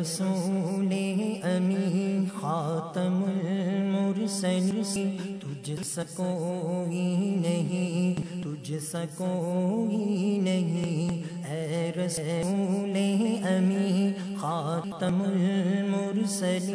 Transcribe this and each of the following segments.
رسول امی خاتم المرسل تجھ سکوئی نہیں، تجھ سکوئی نہیں۔ اے رسول امی خاتم المرسل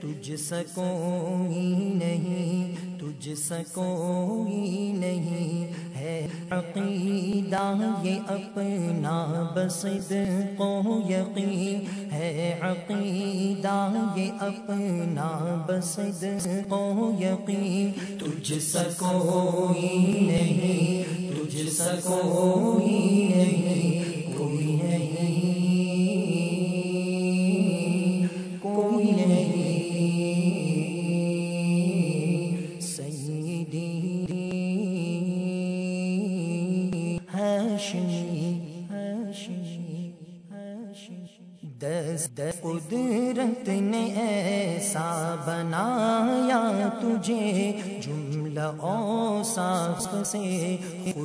تجھ سکوئی نہیں، تجھ سکوئی نہیں۔ عقیدہ، یہ اپنا بسد کو یقین ہے۔ عقیدہ، یہ اپنا بسد کو یقین۔ تجھ سکوئی نہیں، تجھ سکوئی نہیں۔ قدرت نے ایسا بنایا تجھے جملہ اوصاف سے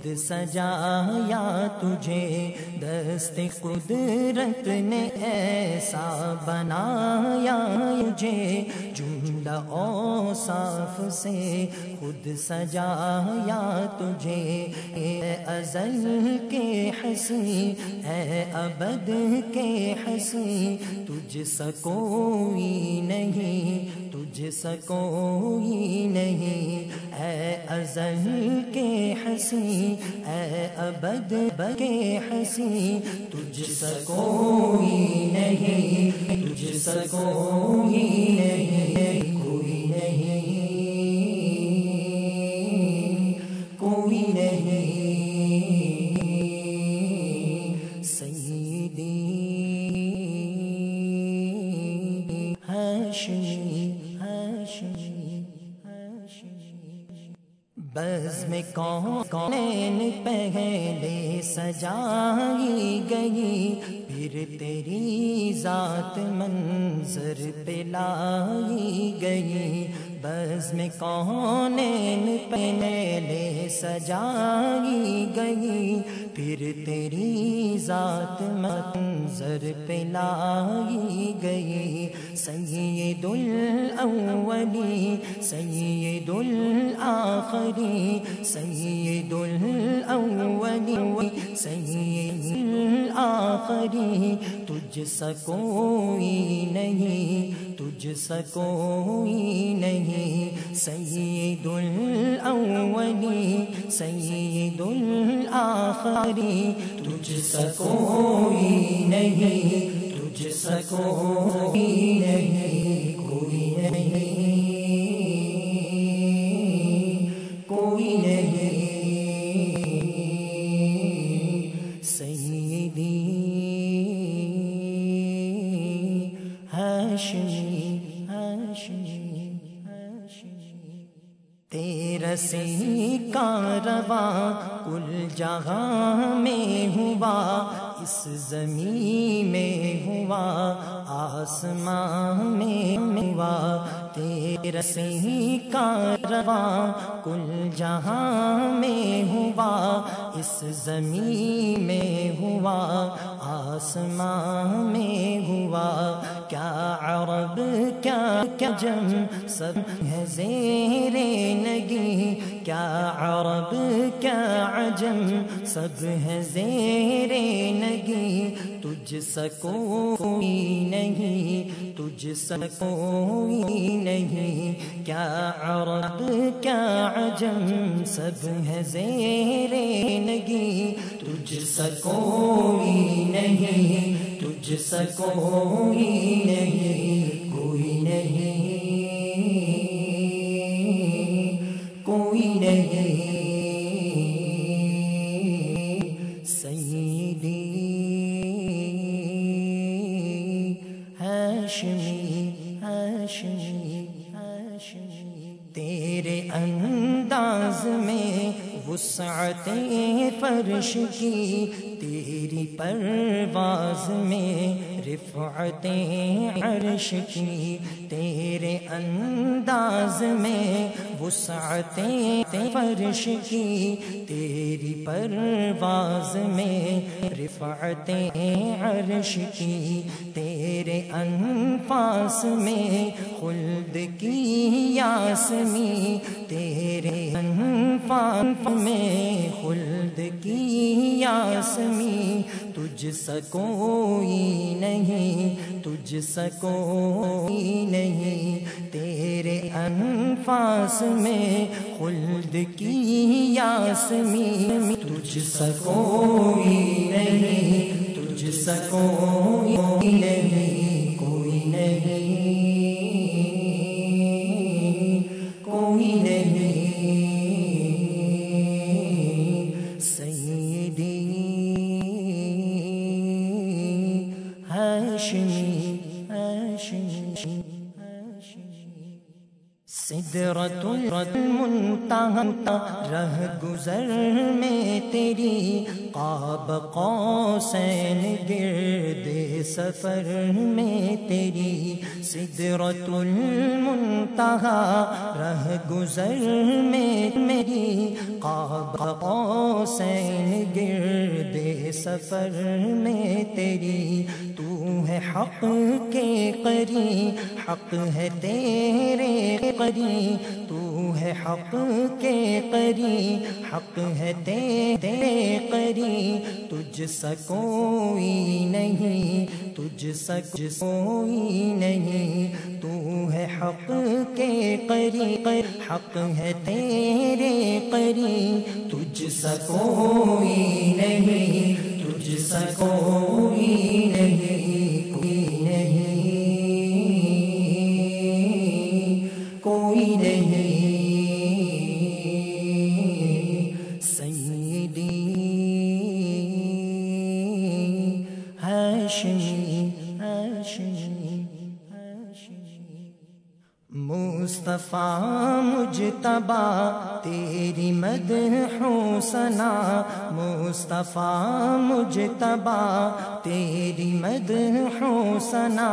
خود سجایا تجھے دست قدرت نے ایسا بنایا تجھے جملہ اوصاف سے خود سجایا تجھے اے ازل کے حسی اے ابد کے حسی تجھ سکوئی نہیں تجھ سکوئی نہیں۔ اے ازل کے حسی اے ابد کے حسی تجھ سکوئی نہیں، تجھ سکوئی نہیں، کوئی نہیں کوئی نہیں۔ سیدی ہاشمی بس بز میں کون کون پہلے سجائی گئی، پھر تیری ذات منظر پہ لائی گئی۔ بز میں کون پہلے سجائی گئی؟ پھر تیری ذات منظر پہ لائی گئی۔ سید الاولی، سید الاخری، سید الاولی، سید الاخری۔ تجھ سکوئی نہیں تجھ سکوئی نہیں سید الاولی سید الاخری تجھ سکوئی نہیں، تجھ سکوئی نہیں، کوئی نہیں۔ ہاشمی ہاشمی تیرا سی کارواں کل جہاں میں ہوا، اس زمین میں ہوا آسمان میں ہوا۔ تیرا کارواں کل جہاں میں ہوا، اس زمین میں ہوا، آسمان میں ہوا، کیا عرب، کیا کیا جم سب ہے زیر نگی، کیا عرب، کیا عجم، سب ہے زیر نگی تجھ سکوئی نہیں، تجھ سکوئی نہیں۔ کیا عرب، کیا عجم، سب ہے زیر نگی۔ تجھ سکوئی نہیں، تجھ سکوئی نہیں۔ کوئی نہیں۔ ہاشمی ہاشمی ہاشمی تیرے انداز میں وسعت فرش کی، تیری پرواز میں رفعتیں عرش کی۔ تیرے انداز میں وسعتیں فرش کی، تیری پرواز میں رفعتیں عرش کی۔ تیرے انفاس میں، خلد کی یاسمی، تیرے انفاس میں، خلد کی یاسمی، تجھ سکوئی نہیں، تجھ سکوئی نہیں، تیرے انفاس میں، خلد کی یاسمی، تجھ سکوئی نہیں تجھ سکوئی نہیں کوئی نہیں کوئی نہیں۔ سیدی ہاشمی ہاشمی سدرت المنتہا، رہ گزر میں تیری قاب قوسین گرد سفر میں تیری سدرت المنتہا، رہ گزر میں میری قاب قوسین گرد سفر میں تیری تو ہے حق کے قری، حق ہے تیرے قری۔ تو ہے حق کے قری، حق ہے تیرے قری۔ تجھ سا کوئی نہیں، تجھ سا کوئی نہیں۔ تو ہے حق کے قری، حق ہے تیرے قری۔ تجھ سا کوئی نہیں کوئی نہیں کوئی نہیں کوئی نہیں سیدی ہاشمی مصطفیٰ مجتبا تیری مد حسنا مصطفیٰ مجتبا تیری مد حسنا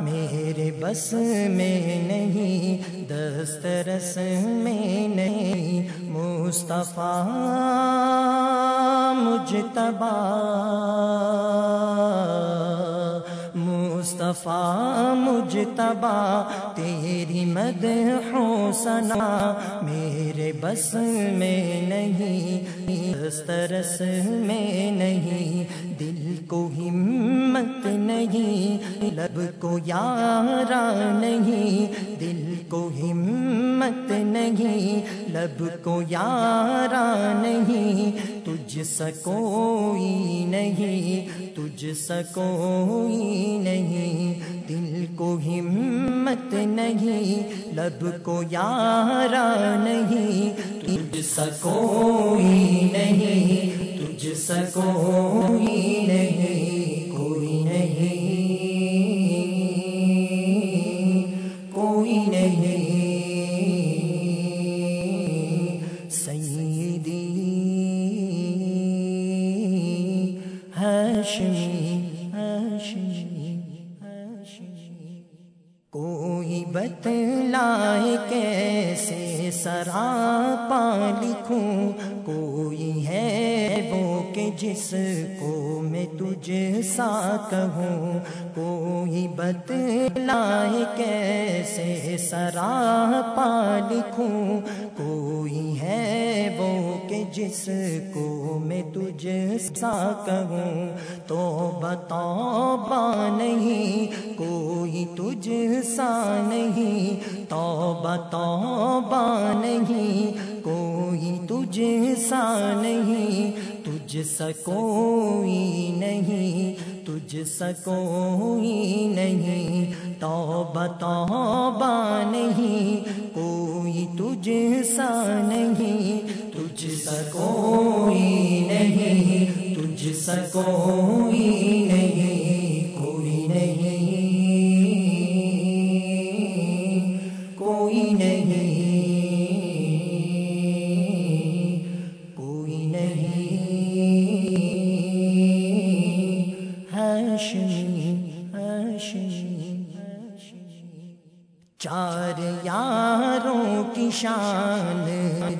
میرے بس میں نہیں، دسترس میں نہیں۔ مصطفیٰ مجتبا مصطفیٰ مجتبا تیری مد حسنا میرے بس میں نہیں، دسترس میں نہیں، دل کو ہمت نہیں، لب کو یارا نہیں، دل کو ہمت نہیں، لب کو یارا نہیں تجھ سکوئی نہیں، تجھ سکوئی نہیں۔ دل کو ہمت نہیں، لب کو یارا نہیں۔ تجھ سکوئی نہیں، تجھ سکوئی پا لکھوں کوئی ہے وہ کہ جس کو میں تجھ سا کہوں؟ کوئی بتلائے کیسے سراپا لکھوں کوئی ہے جس کو میں تجھ سا کہوں تو بتوبہ نہیں، کوئی تجھ سا نہیں توبہ توبہ نہیں، کوئی تجھ سا نہیں، تجھ سا کوئی نہیں، تجھ سا کوئی نہیں توبہ توبہ نہیں، کوئی تجھ سا نہیں تجھ سکوئی نہیں تجھ سکوئی شان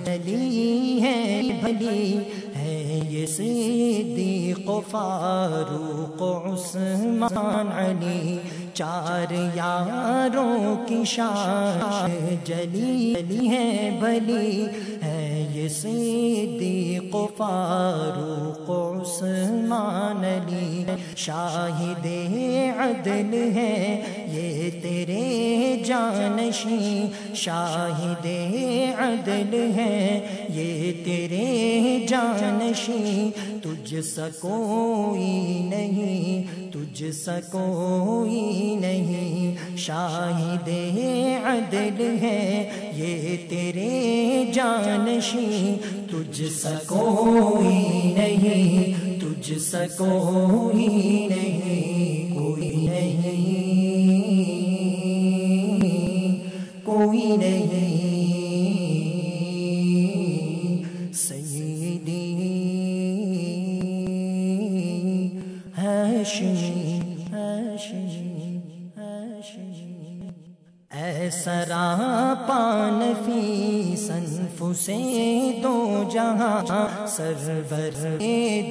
دلی ہے بھلی ہے یہ صدیق و فاروق و عثمان علی، چار یاروں کی شان جلی ہے بھلی ہے صدیق فاروق عثمان علی شاہد عدل ہے، یہ تیرے جانشی شاہد عدل ہے، یہ تیرے جانشی تجھ سکوئی نہیں، تجھ سکوئی نہیں۔ شاہد عدل ہے، یہ تیرے جانشی تجھ سکوئی نہیں، تجھ سکوئی نہیں، کوئی نہیں۔ کوئی نہیں۔ پان فی سنف سے دو جہاں سرور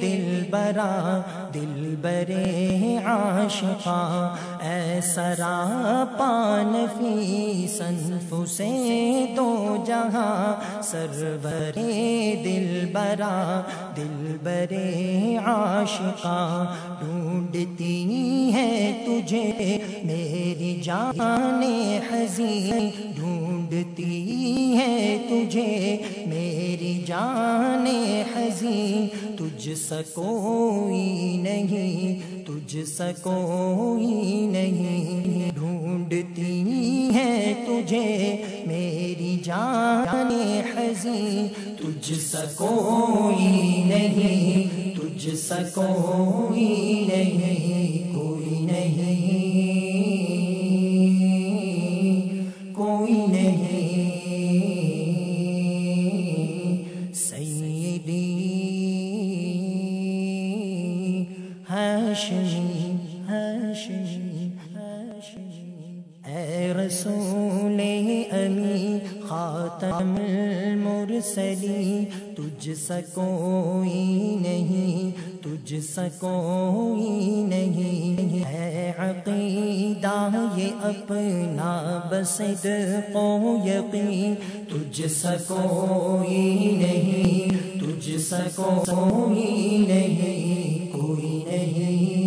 دل برا، دل برے عاشقاں۔ اے سرا، پان فی سنف سے دو جہاں سرور دل برا، دل برے عاشقاں۔ ڈھونڈتی تجھے میری جان حزین ڈھونڈتی ہے تجھے میری جان حزین تجھ سکوئی نہیں، تجھ سکوئی نہیں ڈھونڈتی ہے تجھے میری جان حزین تجھ سکوئی نہیں، تجھ سکوئی نہیں، کوئی نہیں کوئی نہیں۔ سیدی ہاشمی ہاشمی ہاشمی۔ اے رسول امی خاتم المرسلی تجھ سکوئی نہیں، تجھ سکوئی نہیں۔ ہے عقیدہ، یہ اپنا بسد کو یقین، تجھ سکوئی نہیں، تجھ سکوئی نہیں، کوئی نہیں۔